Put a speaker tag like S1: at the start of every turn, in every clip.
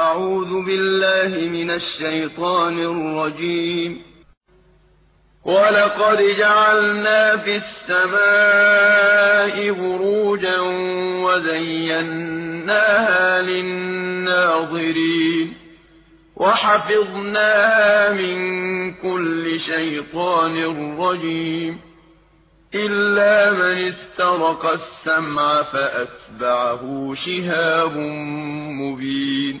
S1: أعوذ بالله من الشيطان الرجيم. ولقد جعلنا في السماء بروجا وزيناها للناظرين. وحفظناها من كل شيطان رجيم. إلا من استرق السمع فأتبعه شهاب مبين.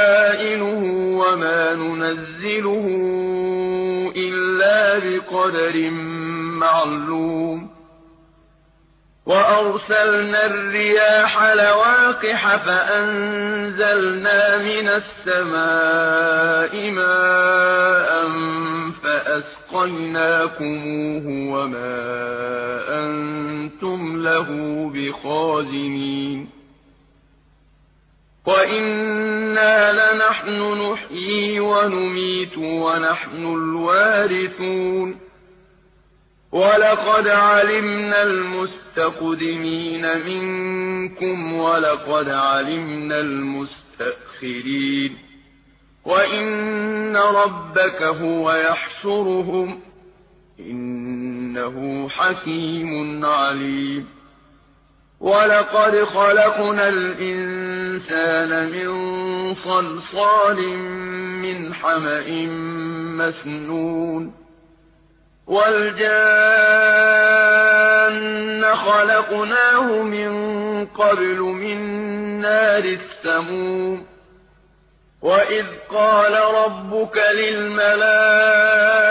S1: ننزله إلا بقدر معلوم. وأرسلنا الرياح لواقح فأنزلنا من السماء ماء فأسقيناكموه وما أنتم له بخازنين. وإنا لنحن نحيي ونميت ونحن الوارثون. ولقد علمنا المستقدمين منكم ولقد علمنا المستأخرين. وإن ربك هو يحشرهم إنه حكيم عليم. ولقد خلقنا الإنسان من صلصال من حمأ مسنون وَالْجَانَّ خَلَقْنَاهُ مِن قَبْلُ مِن نَّارِ السَّمُومِ وَإِذْ قَالَ رَبُّكَ لِلْمَلَائِكَةِ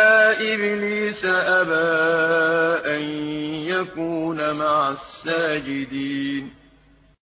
S1: إبليس أبى أن يكون مع الساجدين.